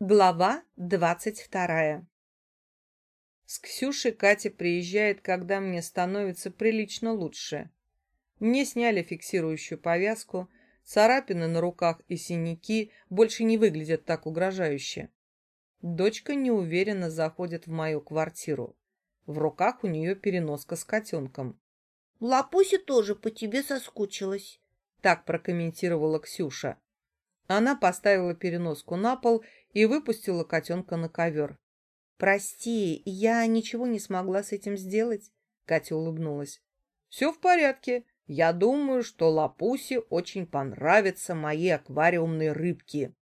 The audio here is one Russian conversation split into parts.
Глава двадцать вторая С Ксюшей Катя приезжает, когда мне становится прилично лучше. Мне сняли фиксирующую повязку, царапины на руках и синяки больше не выглядят так угрожающе. Дочка неуверенно заходит в мою квартиру. В руках у нее переноска с котенком. «Лапуся тоже по тебе соскучилась», — так прокомментировала Ксюша. Она поставила переноску на пол и выпустила котенка на ковер. «Прости, я ничего не смогла с этим сделать», — Катя улыбнулась. «Все в порядке. Я думаю, что Лапусе очень понравятся мои аквариумные рыбки».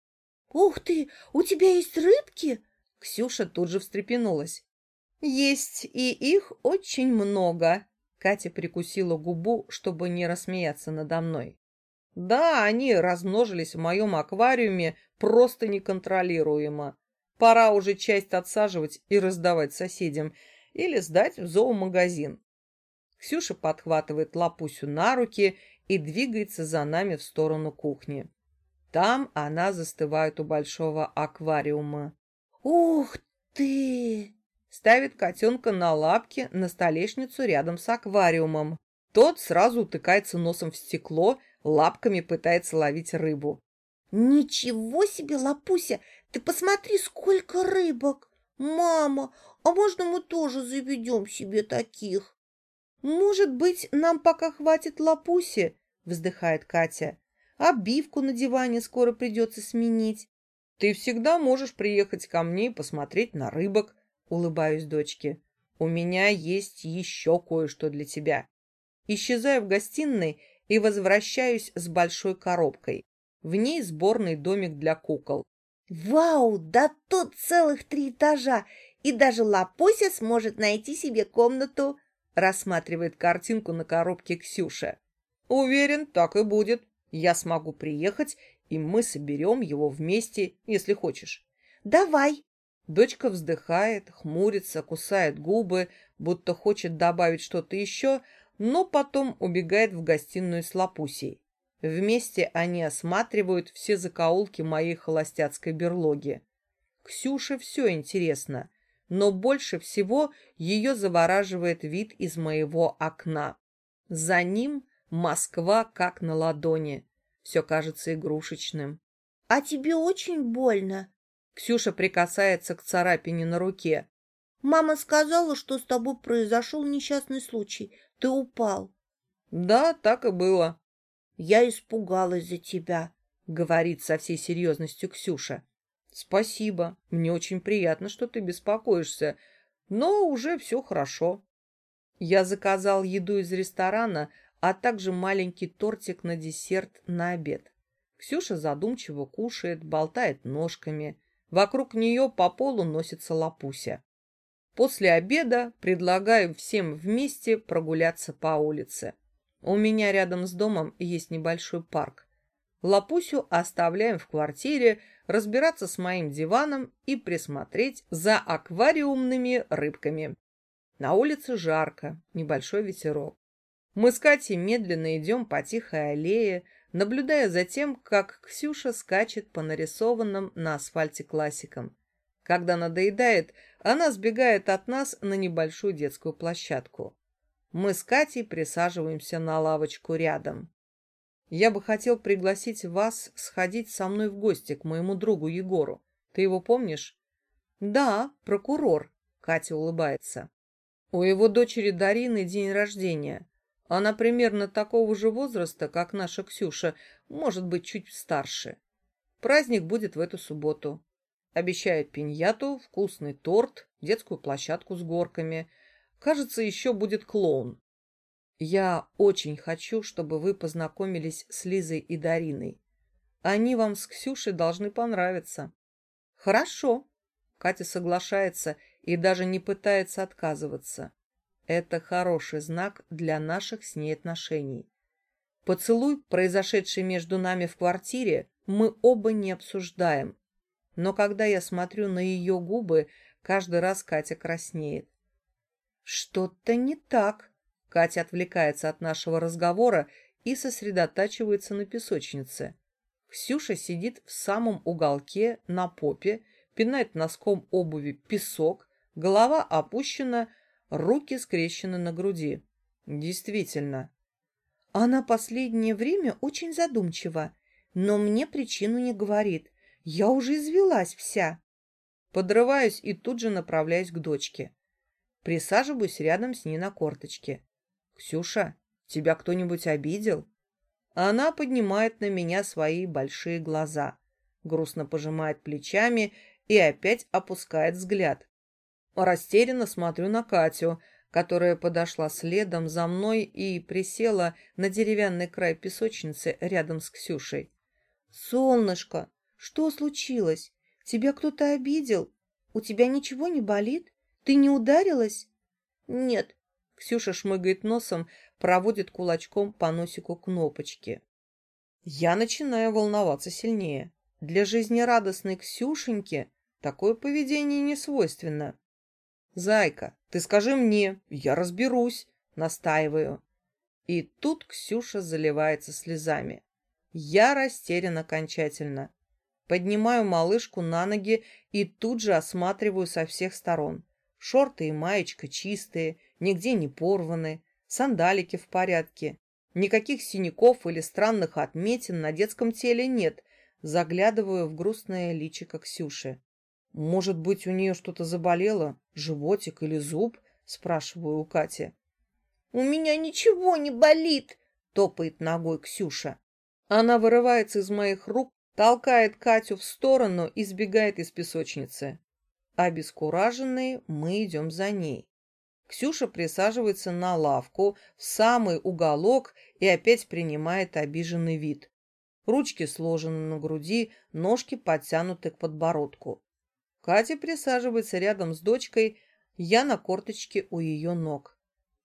«Ух ты, у тебя есть рыбки?» Ксюша тут же встрепенулась. «Есть, и их очень много», — Катя прикусила губу, чтобы не рассмеяться надо мной. Да, они размножились в моем аквариуме просто неконтролируемо. Пора уже часть отсаживать и раздавать соседям или сдать в зоомагазин. Ксюша подхватывает лапусю на руки и двигается за нами в сторону кухни. Там она застывает у большого аквариума. «Ух ты!» Ставит котенка на лапки на столешницу рядом с аквариумом. Тот сразу утыкается носом в стекло лапками пытается ловить рыбу. «Ничего себе, Лапуся! Ты посмотри, сколько рыбок! Мама, а можно мы тоже заведем себе таких?» «Может быть, нам пока хватит Лапуси?» — вздыхает Катя. «Обивку на диване скоро придется сменить». «Ты всегда можешь приехать ко мне и посмотреть на рыбок», — улыбаюсь дочке. «У меня есть еще кое-что для тебя». Исчезаю в гостиной и возвращаюсь с большой коробкой. В ней сборный домик для кукол. «Вау, да тут целых три этажа, и даже Лапуся сможет найти себе комнату!» рассматривает картинку на коробке Ксюша. «Уверен, так и будет. Я смогу приехать, и мы соберем его вместе, если хочешь». «Давай!» Дочка вздыхает, хмурится, кусает губы, будто хочет добавить что-то еще, но потом убегает в гостиную с Лапусей. Вместе они осматривают все закоулки моей холостяцкой берлоги. Ксюше все интересно, но больше всего ее завораживает вид из моего окна. За ним Москва как на ладони. Все кажется игрушечным. — А тебе очень больно? Ксюша прикасается к царапине на руке. Мама сказала, что с тобой произошел несчастный случай. Ты упал. Да, так и было. Я испугалась за тебя, говорит со всей серьезностью Ксюша. Спасибо. Мне очень приятно, что ты беспокоишься, но уже все хорошо. Я заказал еду из ресторана, а также маленький тортик на десерт на обед. Ксюша задумчиво кушает, болтает ножками. Вокруг нее по полу носится лапуся. После обеда предлагаю всем вместе прогуляться по улице. У меня рядом с домом есть небольшой парк. Лапусю оставляем в квартире разбираться с моим диваном и присмотреть за аквариумными рыбками. На улице жарко, небольшой ветерок. Мы с Катей медленно идем по тихой аллее, наблюдая за тем, как Ксюша скачет по нарисованным на асфальте классикам. Когда надоедает, она сбегает от нас на небольшую детскую площадку. Мы с Катей присаживаемся на лавочку рядом. Я бы хотел пригласить вас сходить со мной в гости к моему другу Егору. Ты его помнишь? Да, прокурор, Катя улыбается. У его дочери Дарины день рождения. Она примерно такого же возраста, как наша Ксюша, может быть, чуть старше. Праздник будет в эту субботу. Обещает пиньяту, вкусный торт, детскую площадку с горками. Кажется, еще будет клоун. Я очень хочу, чтобы вы познакомились с Лизой и Дариной. Они вам с Ксюшей должны понравиться. Хорошо. Катя соглашается и даже не пытается отказываться. Это хороший знак для наших с ней отношений. Поцелуй, произошедший между нами в квартире, мы оба не обсуждаем, но когда я смотрю на ее губы, каждый раз Катя краснеет. Что-то не так. Катя отвлекается от нашего разговора и сосредотачивается на песочнице. Ксюша сидит в самом уголке на попе, пинает носком обуви песок, голова опущена, руки скрещены на груди. Действительно. Она последнее время очень задумчива, но мне причину не говорит. Я уже извелась вся. Подрываюсь и тут же направляюсь к дочке. Присаживаюсь рядом с ней на корточке. «Ксюша, тебя кто-нибудь обидел?» Она поднимает на меня свои большие глаза, грустно пожимает плечами и опять опускает взгляд. Растерянно смотрю на Катю, которая подошла следом за мной и присела на деревянный край песочницы рядом с Ксюшей. «Солнышко, что случилось? Тебя кто-то обидел? У тебя ничего не болит? Ты не ударилась?» «Нет». Ксюша шмыгает носом, проводит кулачком по носику кнопочки. Я начинаю волноваться сильнее. Для жизнерадостной Ксюшеньки такое поведение не свойственно. «Зайка, ты скажи мне, я разберусь», — настаиваю. И тут Ксюша заливается слезами. Я растерян окончательно. Поднимаю малышку на ноги и тут же осматриваю со всех сторон. Шорты и маечка чистые, нигде не порваны, сандалики в порядке. Никаких синяков или странных отметин на детском теле нет. Заглядываю в грустное личико Ксюши. «Может быть, у нее что-то заболело? Животик или зуб?» – спрашиваю у Кати. «У меня ничего не болит!» – топает ногой Ксюша. Она вырывается из моих рук, толкает Катю в сторону и сбегает из песочницы. Обескураженные мы идем за ней. Ксюша присаживается на лавку в самый уголок и опять принимает обиженный вид. Ручки сложены на груди, ножки подтянуты к подбородку. Катя присаживается рядом с дочкой, я на корточке у ее ног.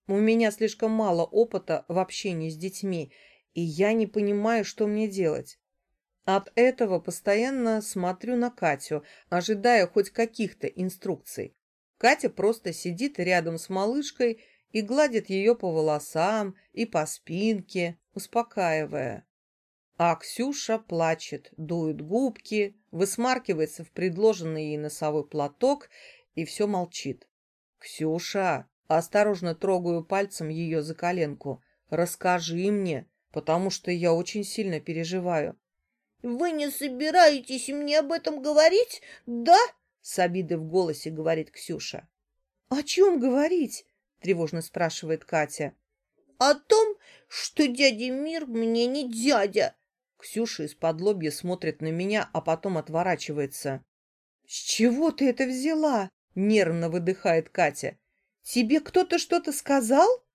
У меня слишком мало опыта в общении с детьми, и я не понимаю, что мне делать. От этого постоянно смотрю на Катю, ожидая хоть каких-то инструкций. Катя просто сидит рядом с малышкой и гладит ее по волосам и по спинке, успокаивая. А Ксюша плачет, дует губки, высмаркивается в предложенный ей носовой платок и все молчит. «Ксюша!» Осторожно трогаю пальцем ее за коленку. «Расскажи мне, потому что я очень сильно переживаю». «Вы не собираетесь мне об этом говорить, да?» С обидой в голосе говорит Ксюша. «О чем говорить?» Тревожно спрашивает Катя. «О том, что дядя Мир мне не дядя». Ксюша из-под лобья смотрит на меня, а потом отворачивается. «С чего ты это взяла?» Нервно выдыхает Катя. «Тебе кто-то что-то сказал?»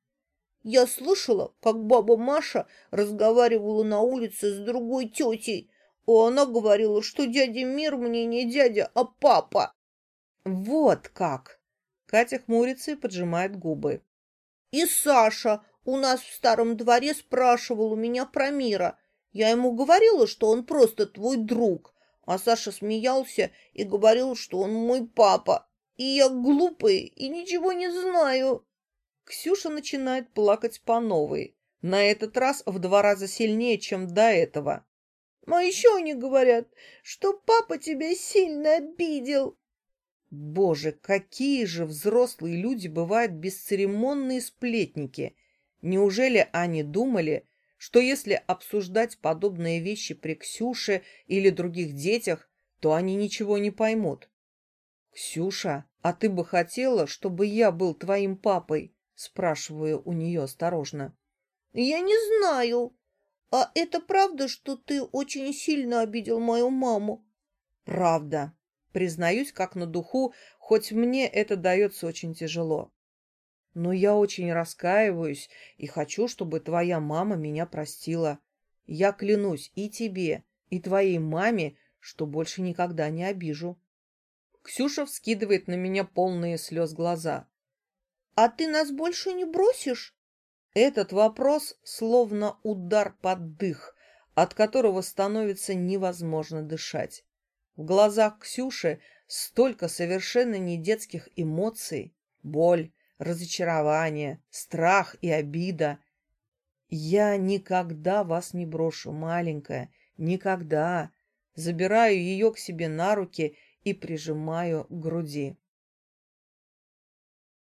Я слышала, как баба Маша разговаривала на улице с другой тетей, а она говорила, что дядя Мир мне не дядя, а папа. Вот как! Катя хмурится и поджимает губы. И Саша у нас в старом дворе спрашивал у меня про Мира. Я ему говорила, что он просто твой друг, а Саша смеялся и говорил, что он мой папа. И я глупый и ничего не знаю. Ксюша начинает плакать по новой, на этот раз в два раза сильнее, чем до этого. А еще они говорят, что папа тебя сильно обидел. Боже, какие же взрослые люди бывают бесцеремонные сплетники. Неужели они думали, что если обсуждать подобные вещи при Ксюше или других детях, то они ничего не поймут? «Ксюша, а ты бы хотела, чтобы я был твоим папой?» Спрашиваю у нее осторожно. «Я не знаю», «А это правда, что ты очень сильно обидел мою маму?» «Правда. Признаюсь, как на духу, хоть мне это дается очень тяжело. Но я очень раскаиваюсь и хочу, чтобы твоя мама меня простила. Я клянусь и тебе, и твоей маме, что больше никогда не обижу». Ксюша вскидывает на меня полные слез глаза. «А ты нас больше не бросишь?» Этот вопрос словно удар под дых, от которого становится невозможно дышать. В глазах Ксюши столько совершенно недетских эмоций, боль, разочарование, страх и обида. Я никогда вас не брошу, маленькая, никогда. Забираю ее к себе на руки и прижимаю к груди.